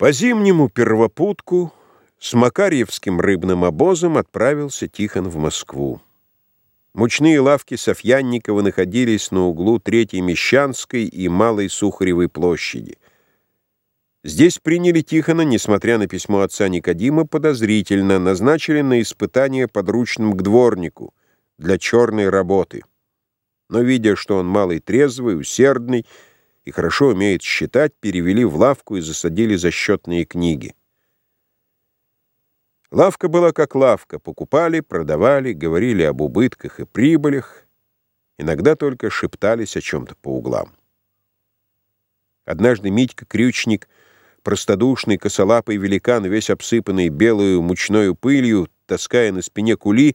По зимнему первопутку с Макарьевским рыбным обозом отправился Тихон в Москву. Мучные лавки Софьянникова находились на углу Третьей Мещанской и Малой Сухаревой площади. Здесь приняли Тихона, несмотря на письмо отца Никодима, подозрительно, назначили на испытание подручным к дворнику для черной работы. Но, видя, что он малый трезвый, усердный и хорошо умеет считать, перевели в лавку и засадили за счетные книги. Лавка была как лавка, покупали, продавали, говорили об убытках и прибылях, иногда только шептались о чем-то по углам. Однажды Митька Крючник, простодушный косолапый великан, весь обсыпанный белую мучною пылью, таская на спине кули,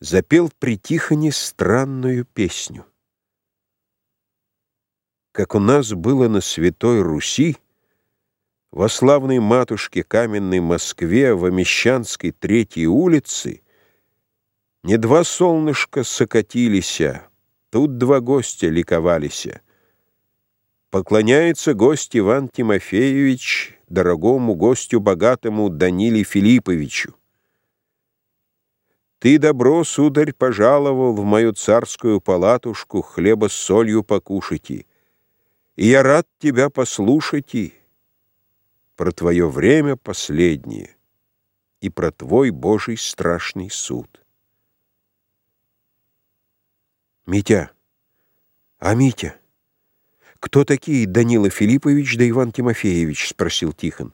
запел при Тихоне странную песню. Как у нас было на Святой Руси, во славной матушке каменной Москве, в Мещанской третьей улице, Не два солнышка сокатилися, Тут два гостя ликовалися. Поклоняется гость Иван Тимофеевич Дорогому гостю богатому Даниле Филипповичу. Ты добро, сударь, пожаловал В мою царскую палатушку Хлеба с солью покушайте, И я рад тебя послушать и про твое время последнее и про твой Божий страшный суд. Митя, а Митя, кто такие Данила Филиппович да Иван Тимофеевич? спросил Тихон.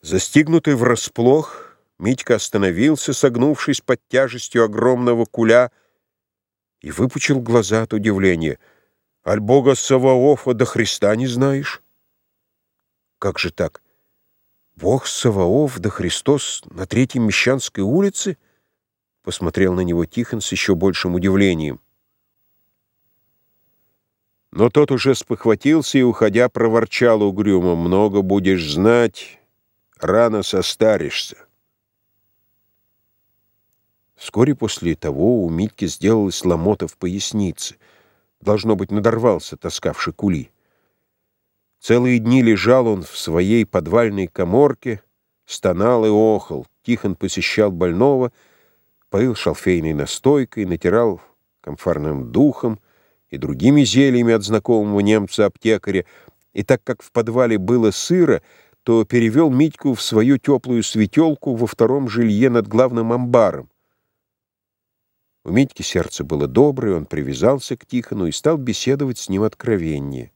Застигнутый врасплох, Митька остановился, согнувшись под тяжестью огромного куля, и выпучил глаза от удивления. «Аль Бога Саваофа до Христа не знаешь?» Как же так? Бог Саваоф да Христос на Третьей Мещанской улице? Посмотрел на него Тихон с еще большим удивлением. Но тот уже спохватился и, уходя, проворчал угрюмо. «Много будешь знать, рано состаришься». Вскоре после того у Митьки сделалась ломота в пояснице. Должно быть, надорвался, таскавший кули. Целые дни лежал он в своей подвальной коморке, стонал и охал. Тихон посещал больного, поил шалфейной настойкой, натирал комфорным духом и другими зельями от знакомого немца-аптекаря, и так как в подвале было сыро, то перевел Митьку в свою теплую светелку во втором жилье над главным амбаром. У Митьки сердце было доброе, он привязался к Тихону и стал беседовать с ним откровеннее.